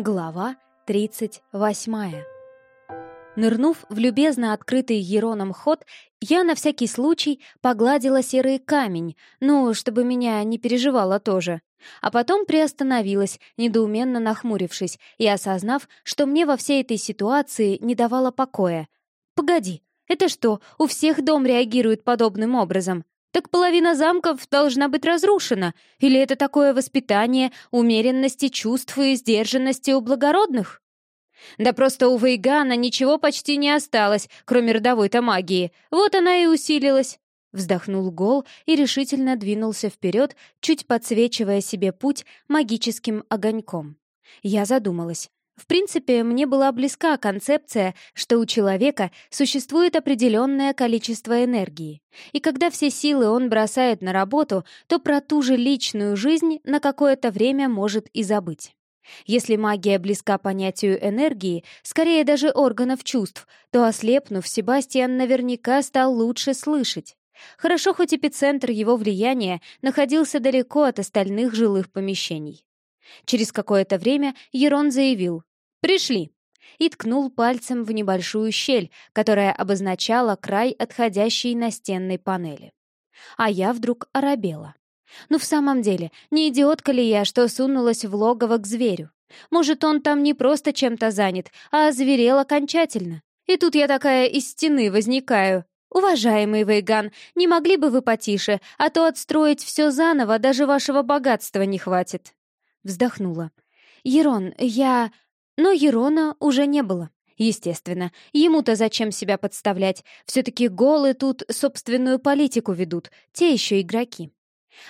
Глава 38 Нырнув в любезно открытый Ероном ход, я на всякий случай погладила серый камень, ну, чтобы меня не переживало тоже. А потом приостановилась, недоуменно нахмурившись и осознав, что мне во всей этой ситуации не давало покоя. «Погоди, это что, у всех дом реагирует подобным образом? Так половина замков должна быть разрушена. Или это такое воспитание умеренности чувств и сдержанности у благородных? Да просто у Вейгана ничего почти не осталось, кроме родовой-то магии. Вот она и усилилась. Вздохнул Гол и решительно двинулся вперед, чуть подсвечивая себе путь магическим огоньком. Я задумалась. В принципе, мне была близка концепция, что у человека существует определенное количество энергии. И когда все силы он бросает на работу, то про ту же личную жизнь на какое-то время может и забыть. Если магия близка понятию энергии, скорее даже органов чувств, то, ослепнув, Себастьян наверняка стал лучше слышать. Хорошо, хоть эпицентр его влияния находился далеко от остальных жилых помещений. Через какое-то время Ерон заявил «Пришли!» и ткнул пальцем в небольшую щель, которая обозначала край отходящей настенной панели. А я вдруг оробела. Ну в самом деле, не идиотка ли я, что сунулась в логово к зверю? Может, он там не просто чем-то занят, а озверел окончательно. И тут я такая из стены возникаю. «Уважаемый Вейган, не могли бы вы потише, а то отстроить все заново даже вашего богатства не хватит?» Вздохнула. «Ерон, я...» Но Ерона уже не было. Естественно, ему-то зачем себя подставлять? Все-таки голы тут собственную политику ведут, те еще игроки.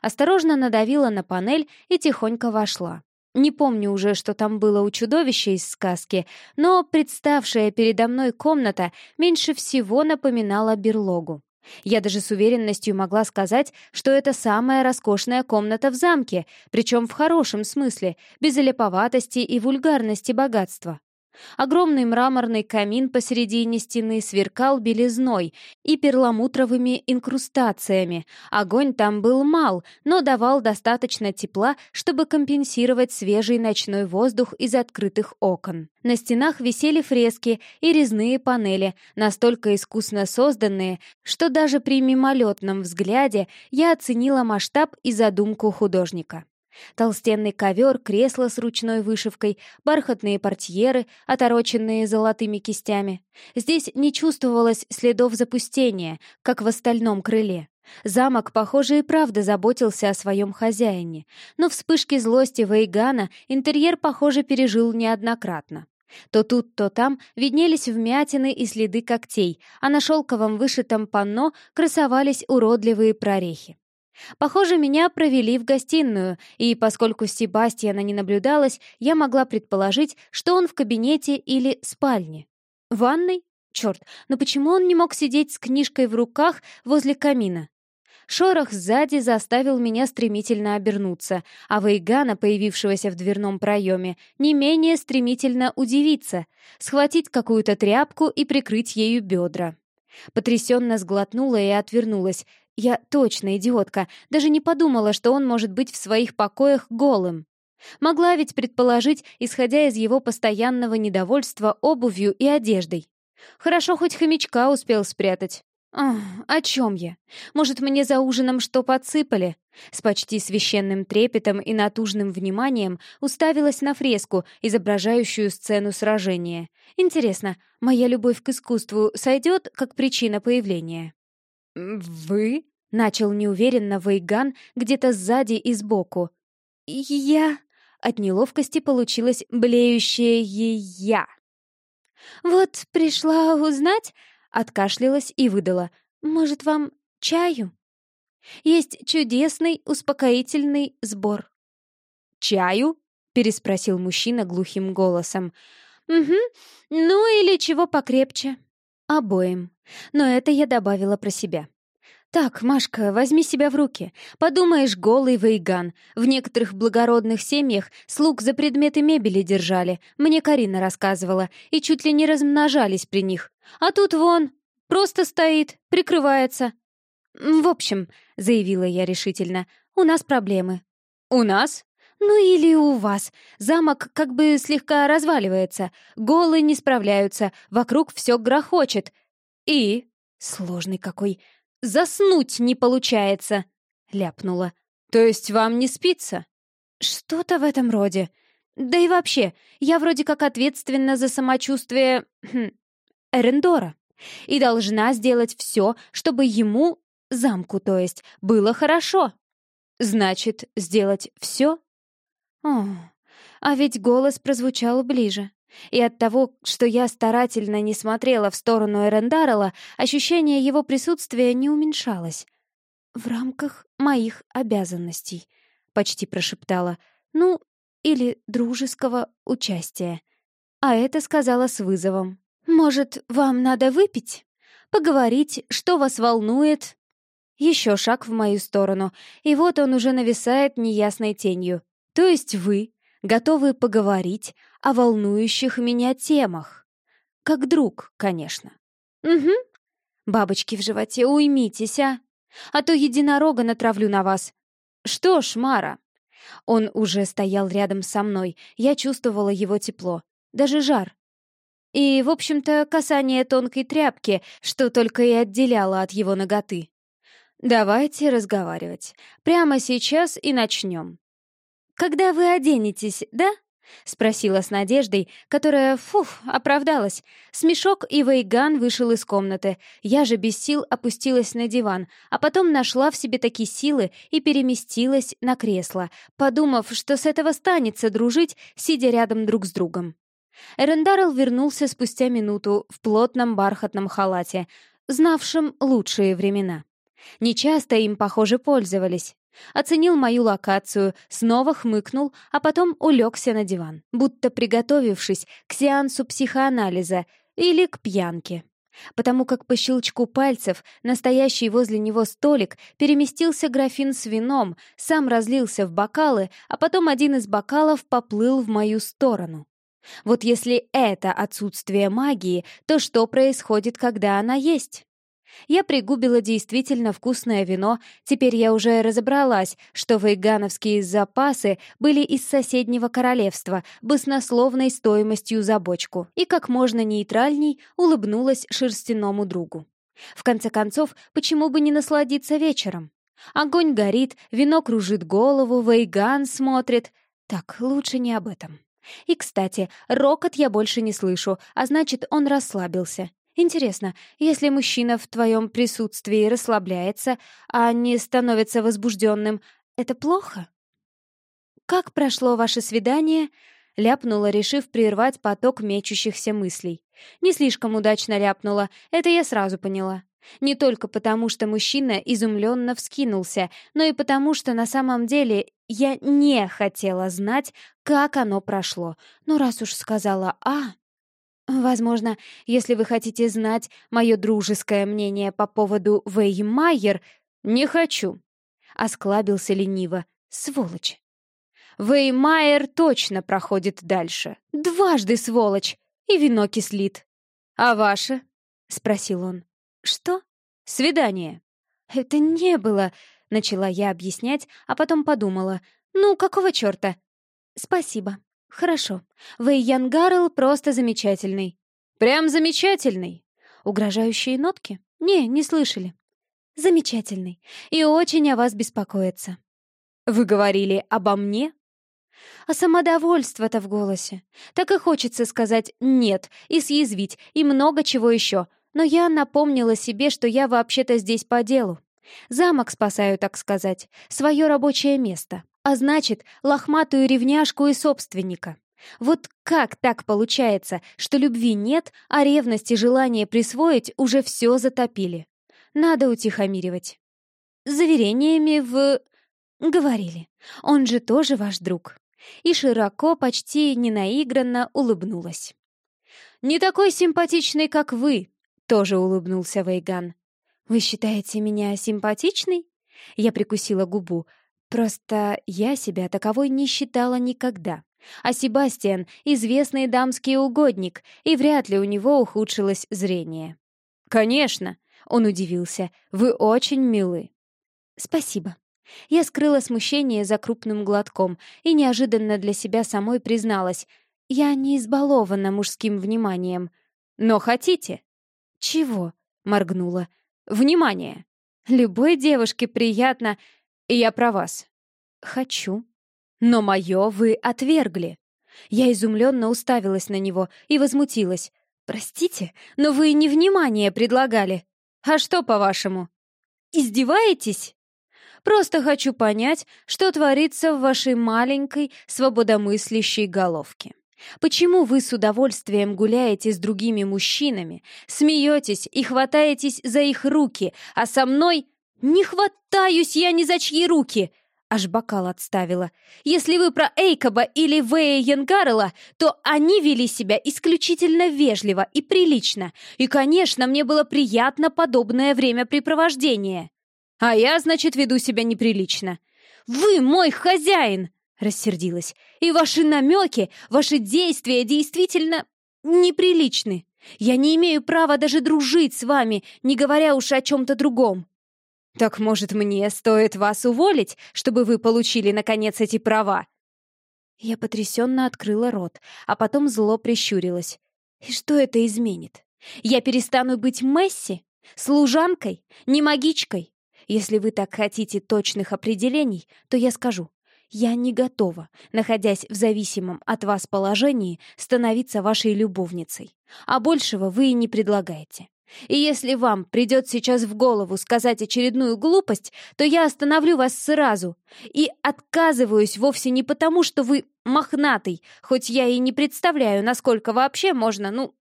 Осторожно надавила на панель и тихонько вошла. Не помню уже, что там было у чудовища из сказки, но представшая передо мной комната меньше всего напоминала берлогу. Я даже с уверенностью могла сказать, что это самая роскошная комната в замке, причем в хорошем смысле, без олеповатости и вульгарности богатства. Огромный мраморный камин посередине стены сверкал белизной и перламутровыми инкрустациями. Огонь там был мал, но давал достаточно тепла, чтобы компенсировать свежий ночной воздух из открытых окон. На стенах висели фрески и резные панели, настолько искусно созданные, что даже при мимолетном взгляде я оценила масштаб и задумку художника. Толстенный ковер, кресло с ручной вышивкой, бархатные портьеры, отороченные золотыми кистями. Здесь не чувствовалось следов запустения, как в остальном крыле. Замок, похоже, и правда заботился о своем хозяине, но вспышки злости Вейгана интерьер, похоже, пережил неоднократно. То тут, то там виднелись вмятины и следы когтей, а на шелковом вышитом панно красовались уродливые прорехи. Похоже, меня провели в гостиную, и поскольку Себастьяна не наблюдалось, я могла предположить, что он в кабинете или спальне. Ванной? Черт, но почему он не мог сидеть с книжкой в руках возле камина? Шорох сзади заставил меня стремительно обернуться, а Вейгана, появившегося в дверном проеме, не менее стремительно удивиться, схватить какую-то тряпку и прикрыть ею бедра. Потрясенно сглотнула и отвернулась, я точно идиотка, даже не подумала, что он может быть в своих покоях голым. Могла ведь предположить, исходя из его постоянного недовольства обувью и одеждой. Хорошо, хоть хомячка успел спрятать. Ах, о чем я? Может, мне за ужином что подсыпали? С почти священным трепетом и натужным вниманием уставилась на фреску, изображающую сцену сражения. Интересно, моя любовь к искусству сойдет как причина появления? «Вы?» — начал неуверенно Вейган где-то сзади и сбоку. «Я...» — от неловкости получилось блеющее «я». «Вот пришла узнать...» — откашлялась и выдала. «Может, вам чаю?» «Есть чудесный успокоительный сбор». «Чаю?» — переспросил мужчина глухим голосом. «Угу, ну или чего покрепче». «Обоим. Но это я добавила про себя. «Так, Машка, возьми себя в руки. Подумаешь, голый вейган. В некоторых благородных семьях слуг за предметы мебели держали, мне Карина рассказывала, и чуть ли не размножались при них. А тут вон, просто стоит, прикрывается». «В общем», — заявила я решительно, — «у нас проблемы». «У нас?» «Ну или у вас. Замок как бы слегка разваливается. Голы не справляются, вокруг все грохочет. И...» «Сложный какой. Заснуть не получается!» — ляпнула. «То есть вам не спится?» «Что-то в этом роде. Да и вообще, я вроде как ответственна за самочувствие... Хм, Эрендора. И должна сделать все, чтобы ему, замку то есть, было хорошо. Значит, сделать все?» О, а ведь голос прозвучал ближе. И от того, что я старательно не смотрела в сторону Эрендарела, ощущение его присутствия не уменьшалось. «В рамках моих обязанностей», — почти прошептала. «Ну, или дружеского участия». А это сказала с вызовом. «Может, вам надо выпить? Поговорить, что вас волнует?» Еще шаг в мою сторону, и вот он уже нависает неясной тенью. То есть вы готовы поговорить о волнующих меня темах? Как друг, конечно. Угу. Бабочки в животе, уймитесь, а? А то единорога натравлю на вас. Что ж, Мара. Он уже стоял рядом со мной, я чувствовала его тепло, даже жар. И, в общем-то, касание тонкой тряпки, что только и отделяло от его ноготы. Давайте разговаривать. Прямо сейчас и начнем. «Когда вы оденетесь, да?» — спросила с надеждой, которая, фуф, оправдалась. Смешок и Вейган вышел из комнаты. Я же без сил опустилась на диван, а потом нашла в себе такие силы и переместилась на кресло, подумав, что с этого станется дружить, сидя рядом друг с другом. Эрендарл вернулся спустя минуту в плотном бархатном халате, знавшем лучшие времена. Нечасто им, похоже, пользовались. Оценил мою локацию, снова хмыкнул, а потом улегся на диван, будто приготовившись к сеансу психоанализа или к пьянке. Потому как по щелчку пальцев настоящий возле него столик переместился графин с вином, сам разлился в бокалы, а потом один из бокалов поплыл в мою сторону. Вот если это отсутствие магии, то что происходит, когда она есть? Я пригубила действительно вкусное вино, теперь я уже разобралась, что вейгановские запасы были из соседнего королевства, баснословной стоимостью за бочку, и как можно нейтральней улыбнулась шерстяному другу. В конце концов, почему бы не насладиться вечером? Огонь горит, вино кружит голову, Вейган смотрит. Так, лучше не об этом. И, кстати, рокот я больше не слышу, а значит, он расслабился. Интересно, если мужчина в твоем присутствии расслабляется, а не становится возбужденным, это плохо? «Как прошло ваше свидание?» — ляпнула, решив прервать поток мечущихся мыслей. Не слишком удачно ляпнула, это я сразу поняла. Не только потому, что мужчина изумленно вскинулся, но и потому, что на самом деле я не хотела знать, как оно прошло. Но раз уж сказала «а», Возможно, если вы хотите знать мое дружеское мнение по поводу Вэй Майер, не хочу. Осклабился лениво. Сволочь. Вэй Майер точно проходит дальше. Дважды сволочь. И вино кислит. А ваше? Спросил он. Что? Свидание. Это не было, начала я объяснять, а потом подумала. Ну, какого чёрта? Спасибо. «Хорошо. Вэй Янгарл просто замечательный». «Прям замечательный!» «Угрожающие нотки?» «Не, не слышали». «Замечательный. И очень о вас беспокоится». «Вы говорили обо мне?» А самодовольство-то в голосе. Так и хочется сказать «нет» и съязвить, и много чего еще. Но я напомнила себе, что я вообще-то здесь по делу. Замок спасаю, так сказать, свое рабочее место а значит, лохматую ревняшку и собственника. Вот как так получается, что любви нет, а ревность и желание присвоить уже все затопили? Надо утихомиривать. Заверениями в... Говорили. Он же тоже ваш друг. И широко, почти ненаигранно улыбнулась. «Не такой симпатичный, как вы», — тоже улыбнулся Вейган. «Вы считаете меня симпатичной?» Я прикусила губу. Просто я себя таковой не считала никогда. А Себастьян — известный дамский угодник, и вряд ли у него ухудшилось зрение. «Конечно!» — он удивился. «Вы очень милы». «Спасибо». Я скрыла смущение за крупным глотком и неожиданно для себя самой призналась. Я не избалована мужским вниманием. Но хотите? Чего? Моргнула. Внимание! Любой девушке приятно. Я про вас. Хочу. Но мое вы отвергли. Я изумленно уставилась на него и возмутилась. «Простите, но вы не внимание предлагали. А что, по-вашему? Издеваетесь?» Просто хочу понять, что творится в вашей маленькой, свободомыслящей головке. Почему вы с удовольствием гуляете с другими мужчинами, смеетесь и хватаетесь за их руки, а со мной не хватаюсь я ни за чьи руки? Аж бокал отставила. Если вы про Эйкоба или Вэя Янгарела, то они вели себя исключительно вежливо и прилично. И, конечно, мне было приятно подобное времяпрепровождение. А я, значит, веду себя неприлично. Вы мой хозяин! Рассердилась. И ваши намеки, ваши действия действительно неприличны. Я не имею права даже дружить с вами, не говоря уж о чем-то другом. Так, может, мне стоит вас уволить, чтобы вы получили, наконец, эти права?» Я потрясенно открыла рот, а потом зло прищурилась. «И что это изменит? Я перестану быть Месси? Служанкой? Не магичкой? Если вы так хотите точных определений, то я скажу. Я не готова, находясь в зависимом от вас положении, становиться вашей любовницей. А большего вы и не предлагаете. И если вам придет сейчас в голову сказать очередную глупость, то я остановлю вас сразу. И отказываюсь вовсе не потому, что вы мохнатый, хоть я и не представляю, насколько вообще можно, ну,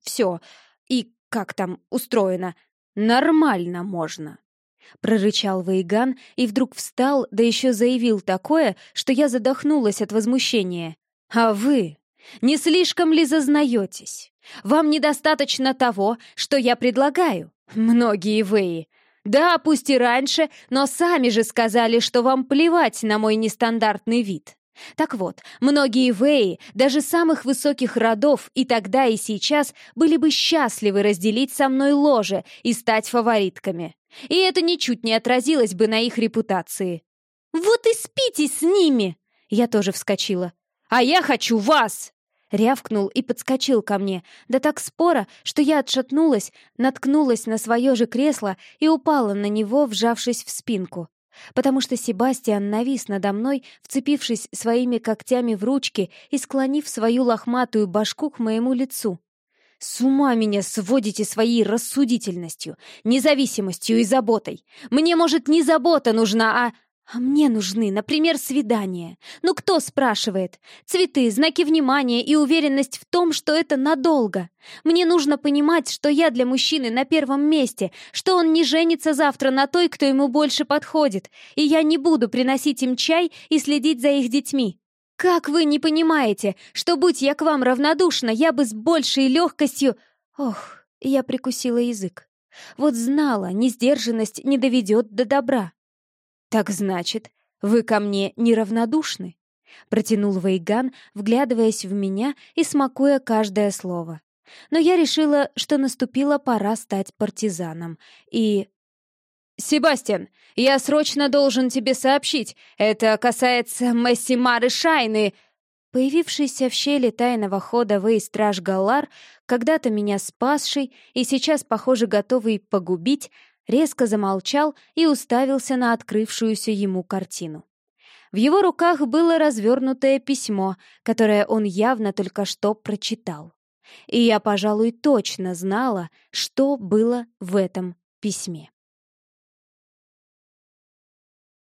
все. И как там устроено. Нормально можно. Прорычал Вейган и вдруг встал, да еще заявил такое, что я задохнулась от возмущения. «А вы? Не слишком ли зазнаетесь? Вам недостаточно того, что я предлагаю? Многие Веи. Да, пусть и раньше, но сами же сказали, что вам плевать на мой нестандартный вид. Так вот, многие Веи, даже самых высоких родов, и тогда, и сейчас, были бы счастливы разделить со мной ложе и стать фаворитками. И это ничуть не отразилось бы на их репутации. «Вот и спите с ними!» Я тоже вскочила. «А я хочу вас!» Рявкнул и подскочил ко мне, да так споро, что я отшатнулась, наткнулась на свое же кресло и упала на него, вжавшись в спинку. Потому что Себастьян навис надо мной, вцепившись своими когтями в ручки и склонив свою лохматую башку к моему лицу. С ума меня сводите своей рассудительностью, независимостью и заботой. Мне, может, не забота нужна, а... А мне нужны, например, свидания. Ну кто спрашивает? Цветы, знаки внимания и уверенность в том, что это надолго. Мне нужно понимать, что я для мужчины на первом месте, что он не женится завтра на той, кто ему больше подходит, и я не буду приносить им чай и следить за их детьми. «Как вы не понимаете, что, будь я к вам равнодушна, я бы с большей легкостью...» Ох, я прикусила язык. Вот знала, несдержанность не доведет до добра. «Так значит, вы ко мне неравнодушны?» Протянул Вейган, вглядываясь в меня и смакуя каждое слово. Но я решила, что наступила пора стать партизаном, и «Себастьян, я срочно должен тебе сообщить. Это касается Месси Мары Шайны». Появившийся в щели тайного хода Вей-страж Галлар, когда-то меня спасший и сейчас, похоже, готовый погубить, резко замолчал и уставился на открывшуюся ему картину. В его руках было развернутое письмо, которое он явно только что прочитал. И я, пожалуй, точно знала, что было в этом письме.